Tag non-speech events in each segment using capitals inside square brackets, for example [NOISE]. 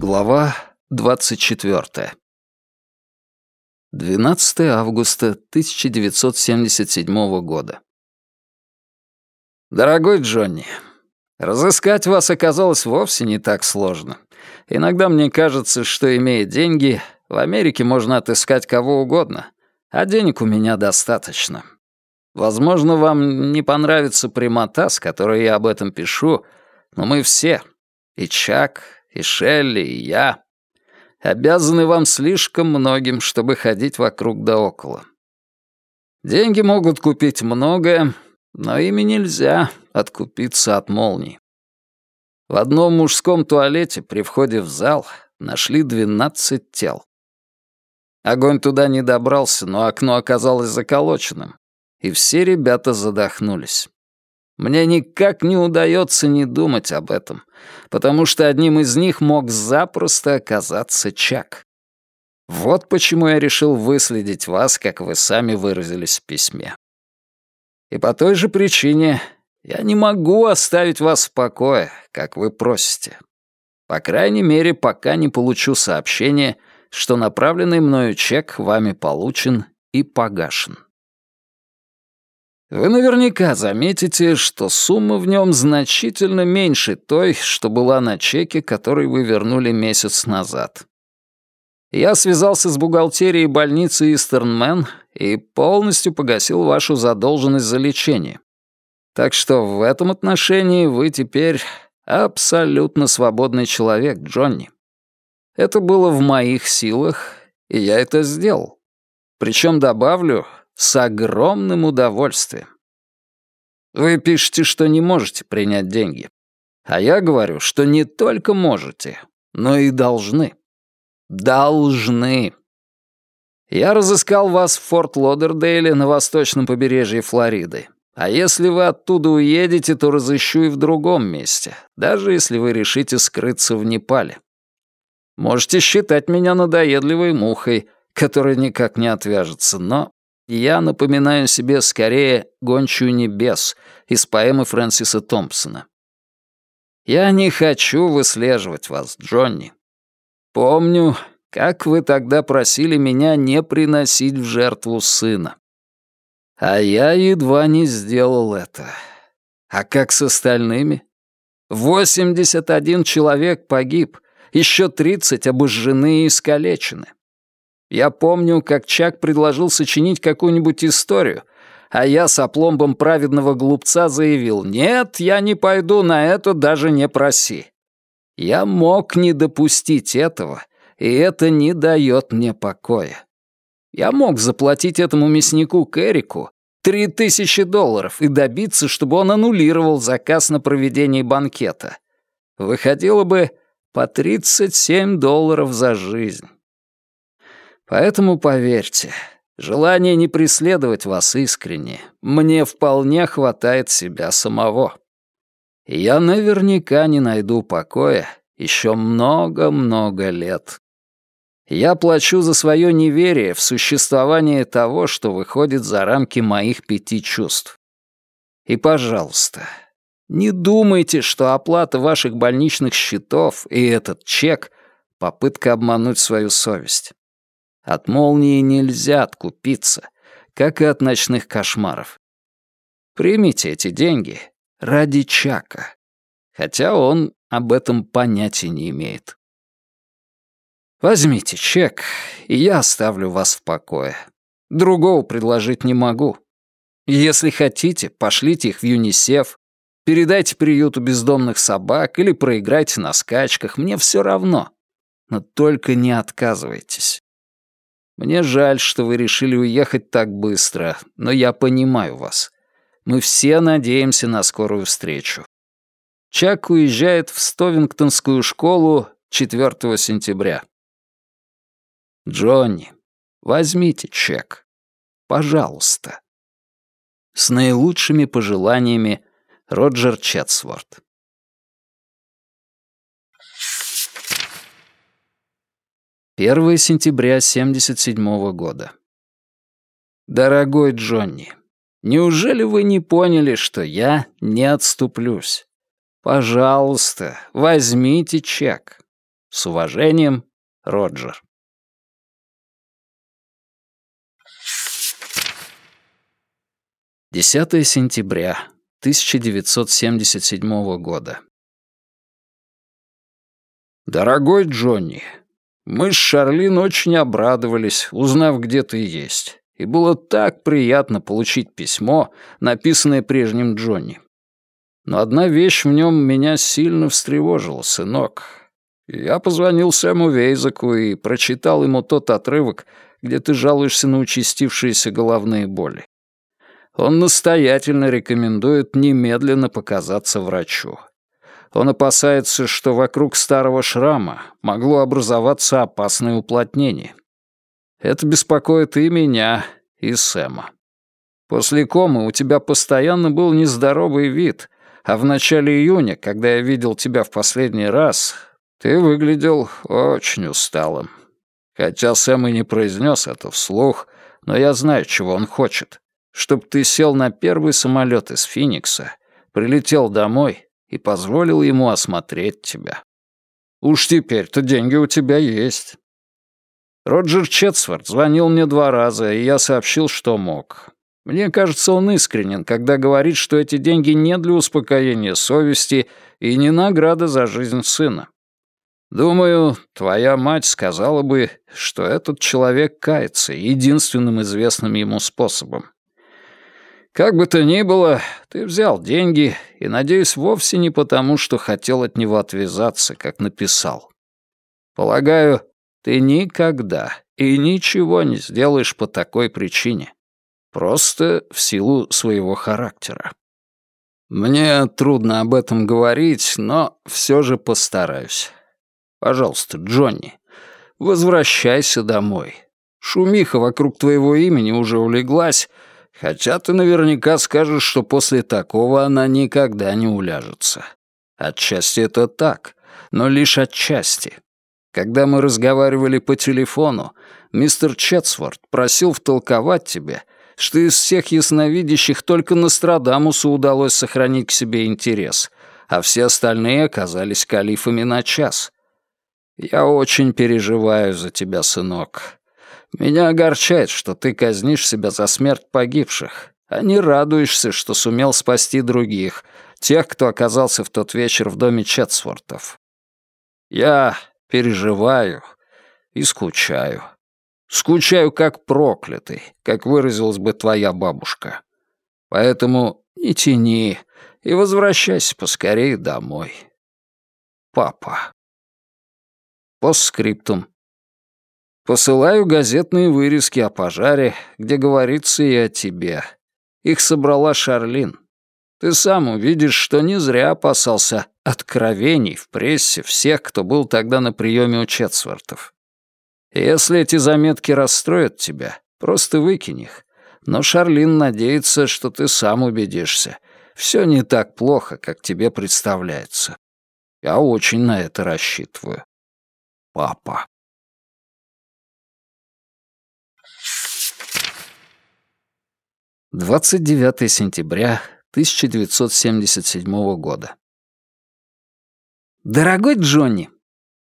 Глава 24. 12 августа 1977 года. Дорогой Джонни, разыскать вас оказалось вовсе не так сложно. Иногда мне кажется, что, имея деньги, в Америке можно отыскать кого угодно, а денег у меня достаточно. Возможно, вам не понравится прямота, с которой я об этом пишу, но мы все, и Чак, и Шелли, и я обязаны вам слишком многим, чтобы ходить вокруг да около. Деньги могут купить многое, но ими нельзя откупиться от молний. В одном мужском туалете при входе в зал нашли 12 тел. Огонь туда не добрался, но окно оказалось заколоченным, и все ребята задохнулись. Мне никак не удается не думать об этом, потому что одним из них мог запросто оказаться Чак. Вот почему я решил выследить вас, как вы сами выразились в письме. И по той же причине я не могу оставить вас в покое, как вы просите. По крайней мере, пока не получу сообщение, что направленный мною чек вами получен и погашен. Вы наверняка заметите, что сумма в нем значительно меньше той, что была на чеке, который вы вернули месяц назад. Я связался с бухгалтерией больницы Истернмен и полностью погасил вашу задолженность за лечение. Так что в этом отношении вы теперь абсолютно свободный человек, Джонни. Это было в моих силах, и я это сделал. Причем добавлю, с огромным удовольствием. Вы пишете, что не можете принять деньги. А я говорю, что не только можете, но и должны. Должны. Я разыскал вас в Форт Лодердейле на восточном побережье Флориды. А если вы оттуда уедете, то разыщу и в другом месте, даже если вы решите скрыться в Непале. Можете считать меня надоедливой мухой, которая никак не отвяжется, но я напоминаю себе скорее «Гончую небес» из поэмы Фрэнсиса Томпсона. Я не хочу выслеживать вас, Джонни. Помню, как вы тогда просили меня не приносить в жертву сына. А я едва не сделал это. А как с остальными? 81 человек погиб, еще 30 обожжены и искалечены. Я помню, как Чак предложил сочинить какую-нибудь историю, а я с опломбом праведного глупца заявил, «Нет, я не пойду на это, даже не проси». Я мог не допустить этого, и это не дает мне покоя. Я мог заплатить этому мяснику Кэрику три тысячи долларов и добиться, чтобы он аннулировал заказ на проведение банкета. Выходило бы по 37 долларов за жизнь. Поэтому поверьте, желание не преследовать вас искренне, мне вполне хватает себя самого. И я наверняка не найду покоя еще много-много лет. Я плачу за свое неверие в существование того, что выходит за рамки моих пяти чувств. И, пожалуйста, не думайте, что оплата ваших больничных счетов и этот чек — попытка обмануть свою совесть. От молнии нельзя откупиться, как и от ночных кошмаров. Примите эти деньги ради Чака, хотя он об этом понятия не имеет. Возьмите чек, и я оставлю вас в покое. Другого предложить не могу. Если хотите, пошлите их в ЮНИСЕФ, передайте приюту бездомных собак или проиграйте на скачках, мне все равно. Но только не отказывайтесь. Мне жаль, что вы решили уехать так быстро, но я понимаю вас. Мы все надеемся на скорую встречу. Чак уезжает в Стовингтонскую школу 4 сентября. Джонни, возьмите чек. Пожалуйста. С наилучшими пожеланиями, Роджер Четсворт. 1 сентября 77 года. Дорогой Джонни, неужели вы не поняли, что я не отступлюсь? Пожалуйста, возьмите чек. С уважением, Роджер. Десятое сентября 1977 года. Дорогой Джонни, мы с Шарлин очень обрадовались, узнав, где ты есть. И было так приятно получить письмо, написанное прежним Джонни. Но одна вещь в нем меня сильно встревожила, сынок. Я позвонил Сэму Вейзаку и прочитал ему тот отрывок, где ты жалуешься на участившиеся головные боли. Он настоятельно рекомендует немедленно показаться врачу. Он опасается, что вокруг старого шрама могло образоваться опасное уплотнение. Это беспокоит и меня, и Сэма. После комы у тебя постоянно был нездоровый вид, а в начале июня, когда я видел тебя в последний раз, ты выглядел очень усталым. Хотя Сэм и не произнес это вслух, но я знаю, чего он хочет чтоб ты сел на первый самолет из Финикса, прилетел домой и позволил ему осмотреть тебя. Уж теперь-то деньги у тебя есть. Роджер Четсворт звонил мне два раза, и я сообщил, что мог. Мне кажется, он искренен, когда говорит, что эти деньги не для успокоения совести и не награда за жизнь сына. Думаю, твоя мать сказала бы, что этот человек кается единственным известным ему способом. Как бы то ни было, ты взял деньги, и, надеюсь, вовсе не потому, что хотел от него отвязаться, как написал. Полагаю, ты никогда и ничего не сделаешь по такой причине. Просто в силу своего характера. Мне трудно об этом говорить, но все же постараюсь. Пожалуйста, Джонни, возвращайся домой. Шумиха вокруг твоего имени уже улеглась, Хотя ты наверняка скажешь, что после такого она никогда не уляжется. Отчасти это так, но лишь отчасти. Когда мы разговаривали по телефону, мистер Четсворт просил втолковать тебе, что из всех ясновидящих только Нострадамусу удалось сохранить к себе интерес, а все остальные оказались калифами на час. Я очень переживаю за тебя, сынок. Меня огорчает, что ты казнишь себя за смерть погибших, а не радуешься, что сумел спасти других, тех, кто оказался в тот вечер в доме Четсвортов. Я переживаю и скучаю. Скучаю как проклятый, как выразилась бы твоя бабушка. Поэтому не тяни и возвращайся поскорее домой. Папа. Постскриптум. Посылаю газетные вырезки о пожаре, где говорится и о тебе. Их собрала Шарлин. Ты сам увидишь, что не зря опасался откровений в прессе всех, кто был тогда на приеме у Четсвортов. Если эти заметки расстроят тебя, просто выкинь их. Но Шарлин надеется, что ты сам убедишься. Все не так плохо, как тебе представляется. Я очень на это рассчитываю. Папа. 29 сентября 1977 года. Дорогой Джонни,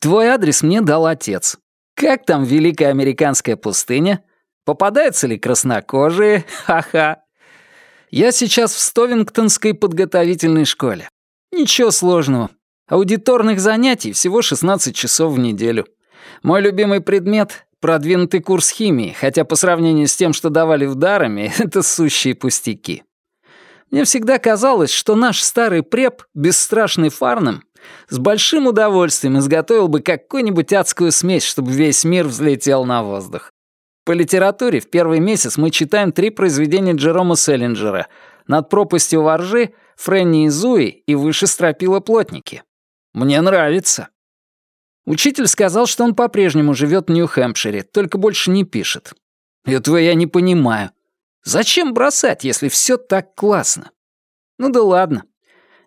твой адрес мне дал отец. Как там Великая Американская пустыня? Попадаются ли краснокожие? [LAUGHS] Ха-ха. Я сейчас в Стовингтонской подготовительной школе. Ничего сложного. Аудиторных занятий всего 16 часов в неделю. Мой любимый предмет продвинутый курс химии, хотя по сравнению с тем, что давали в дарами, [LAUGHS] это сущие пустяки. Мне всегда казалось, что наш старый преп, бесстрашный Фарнем, с большим удовольствием изготовил бы какую-нибудь адскую смесь, чтобы весь мир взлетел на воздух. По литературе в первый месяц мы читаем три произведения Джерома Селлинджера «Над пропастью воржи», «Фрэнни и Зуи» и «Выше стропила плотники». Мне нравится. Учитель сказал, что он по-прежнему живет в Нью-Хэмпшире, только больше не пишет. Этого я не понимаю. Зачем бросать, если все так классно? Ну да ладно.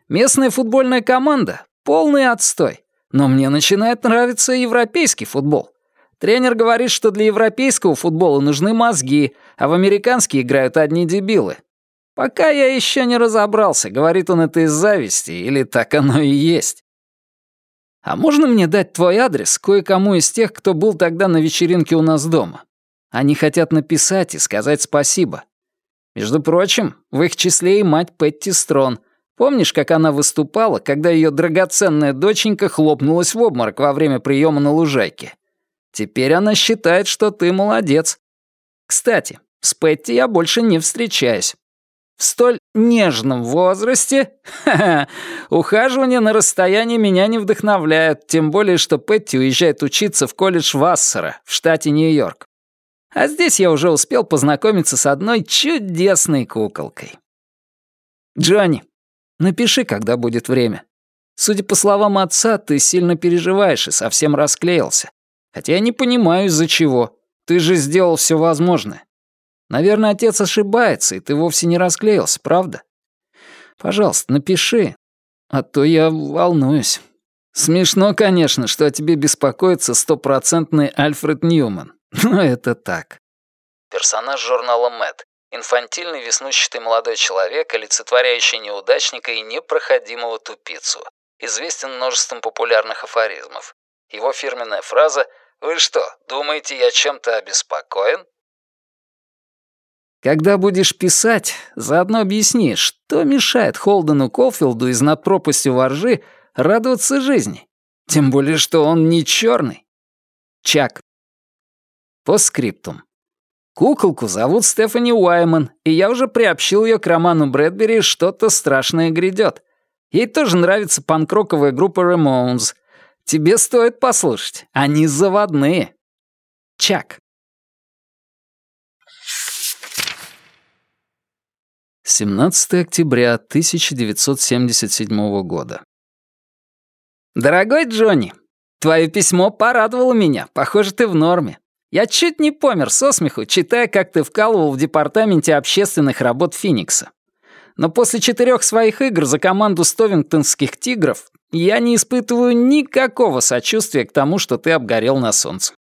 Местная футбольная команда — полный отстой. Но мне начинает нравиться европейский футбол. Тренер говорит, что для европейского футбола нужны мозги, а в американский играют одни дебилы. Пока я еще не разобрался, говорит он это из зависти или так оно и есть. А можно мне дать твой адрес кое-кому из тех, кто был тогда на вечеринке у нас дома? Они хотят написать и сказать спасибо. Между прочим, в их числе и мать Петти Строн. Помнишь, как она выступала, когда ее драгоценная доченька хлопнулась в обморок во время приема на лужайке? Теперь она считает, что ты молодец. Кстати, с Петти я больше не встречаюсь. В столь нежном возрасте [LAUGHS] ухаживание на расстоянии меня не вдохновляет, тем более, что Петти уезжает учиться в колледж Вассера в штате Нью-Йорк. А здесь я уже успел познакомиться с одной чудесной куколкой. Джонни, напиши, когда будет время. Судя по словам отца, ты сильно переживаешь и совсем расклеился. Хотя я не понимаю, из-за чего. Ты же сделал все возможное. Наверное, отец ошибается, и ты вовсе не расклеился, правда? Пожалуйста, напиши, а то я волнуюсь. Смешно, конечно, что о тебе беспокоится стопроцентный Альфред Ньюман. Но это так. Персонаж журнала Мэд. Инфантильный веснущатый молодой человек, олицетворяющий неудачника и непроходимого тупицу. Известен множеством популярных афоризмов. Его фирменная фраза «Вы что, думаете, я чем-то обеспокоен?» Когда будешь писать, заодно объясни, что мешает Холдену Колфилду из «Над пропастью воржи» радоваться жизни. Тем более, что он не черный. Чак. По скриптум. Куколку зовут Стефани Уайман, и я уже приобщил ее к роману Брэдбери «Что-то страшное грядет». Ей тоже нравится панкроковая группа Ramones. Тебе стоит послушать, они заводные. Чак. 17 октября 1977 года. «Дорогой Джонни, твое письмо порадовало меня. Похоже, ты в норме. Я чуть не помер со смеху, читая, как ты вкалывал в департаменте общественных работ Феникса. Но после четырех своих игр за команду стовингтонских «Тигров» я не испытываю никакого сочувствия к тому, что ты обгорел на солнце.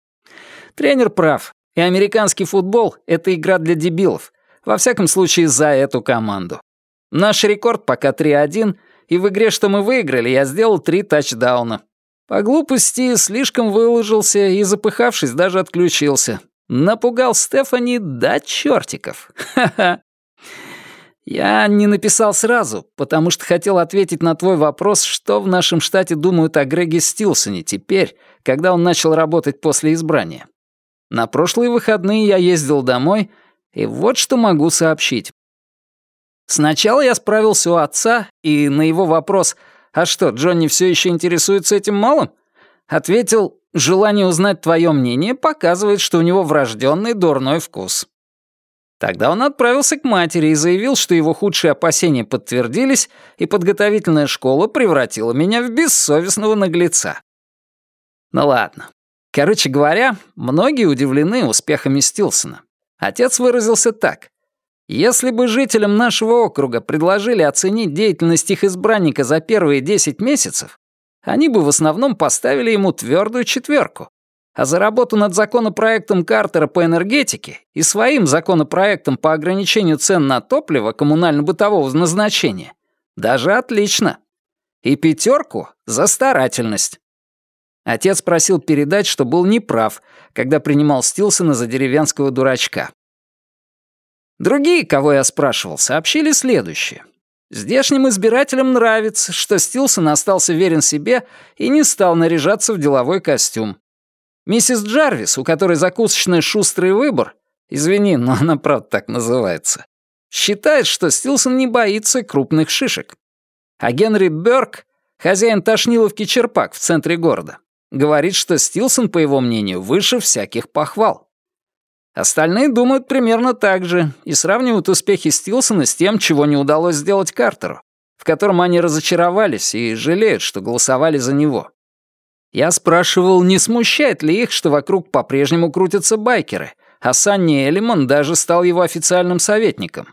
Тренер прав, и американский футбол — это игра для дебилов. Во всяком случае, за эту команду. Наш рекорд пока 3-1, и в игре, что мы выиграли, я сделал три тачдауна. По глупости слишком выложился и, запыхавшись, даже отключился. Напугал Стефани до чертиков. Ха-ха. Я не написал сразу, потому что хотел ответить на твой вопрос, что в нашем штате думают о Греге Стилсоне теперь, когда он начал работать после избрания. На прошлые выходные я ездил домой, и вот что могу сообщить. Сначала я справился у отца, и на его вопрос — «А что, Джонни все еще интересуется этим малым?» Ответил, «Желание узнать твое мнение показывает, что у него врожденный дурной вкус». Тогда он отправился к матери и заявил, что его худшие опасения подтвердились, и подготовительная школа превратила меня в бессовестного наглеца. Ну ладно. Короче говоря, многие удивлены успехами Стилсона. Отец выразился так. Если бы жителям нашего округа предложили оценить деятельность их избранника за первые 10 месяцев, они бы в основном поставили ему твердую четверку. А за работу над законопроектом Картера по энергетике и своим законопроектом по ограничению цен на топливо коммунально-бытового назначения даже отлично. И пятерку за старательность. Отец просил передать, что был неправ, когда принимал Стилсона за деревенского дурачка. Другие, кого я спрашивал, сообщили следующее. Здешним избирателям нравится, что Стилсон остался верен себе и не стал наряжаться в деловой костюм. Миссис Джарвис, у которой закусочная «Шустрый выбор», извини, но она правда так называется, считает, что Стилсон не боится крупных шишек. А Генри Бёрк, хозяин тошниловки «Черпак» в центре города, говорит, что Стилсон, по его мнению, выше всяких похвал. Остальные думают примерно так же и сравнивают успехи Стилсона с тем, чего не удалось сделать Картеру, в котором они разочаровались и жалеют, что голосовали за него. Я спрашивал, не смущает ли их, что вокруг по-прежнему крутятся байкеры, а Санни Эллиман даже стал его официальным советником.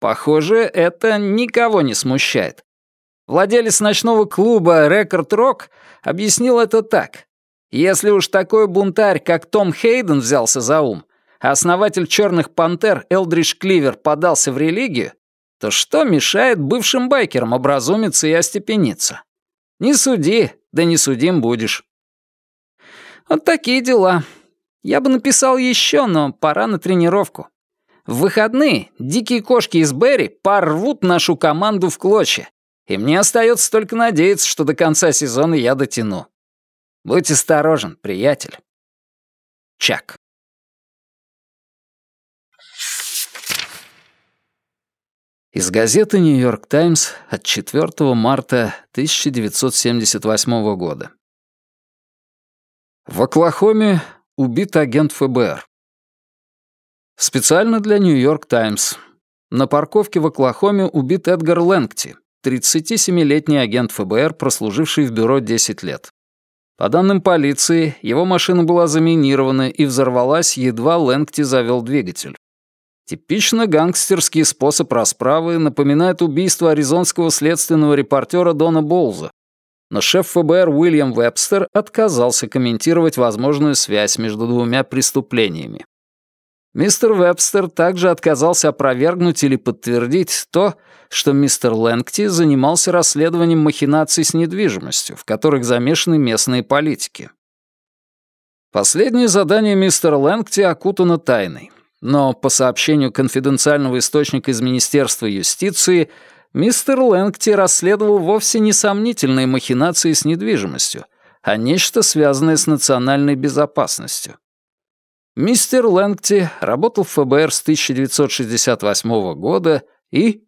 Похоже, это никого не смущает. Владелец ночного клуба «Рекорд Рок» объяснил это так. Если уж такой бунтарь, как Том Хейден, взялся за ум, а основатель «Черных пантер» Элдридж Кливер подался в религию, то что мешает бывшим байкерам образумиться и остепениться? Не суди, да не судим будешь». «Вот такие дела. Я бы написал еще, но пора на тренировку. В выходные дикие кошки из Берри порвут нашу команду в клочья, и мне остается только надеяться, что до конца сезона я дотяну. Будь осторожен, приятель. Чак. Из газеты «Нью-Йорк Таймс» от 4 марта 1978 года. В Оклахоме убит агент ФБР. Специально для «Нью-Йорк Таймс». На парковке в Оклахоме убит Эдгар Лэнгти, 37-летний агент ФБР, прослуживший в бюро 10 лет. По данным полиции, его машина была заминирована и взорвалась, едва Лэнгти завел двигатель. Типично гангстерский способ расправы напоминает убийство аризонского следственного репортера Дона Болза. Но шеф ФБР Уильям Вебстер отказался комментировать возможную связь между двумя преступлениями. Мистер Вебстер также отказался опровергнуть или подтвердить то, что мистер Лэнгти занимался расследованием махинаций с недвижимостью, в которых замешаны местные политики. Последнее задание мистера Лэнгти окутано тайной, но по сообщению конфиденциального источника из Министерства юстиции, мистер Лэнгти расследовал вовсе не сомнительные махинации с недвижимостью, а нечто связанное с национальной безопасностью. Мистер Лэнгти работал в ФБР с 1968 года и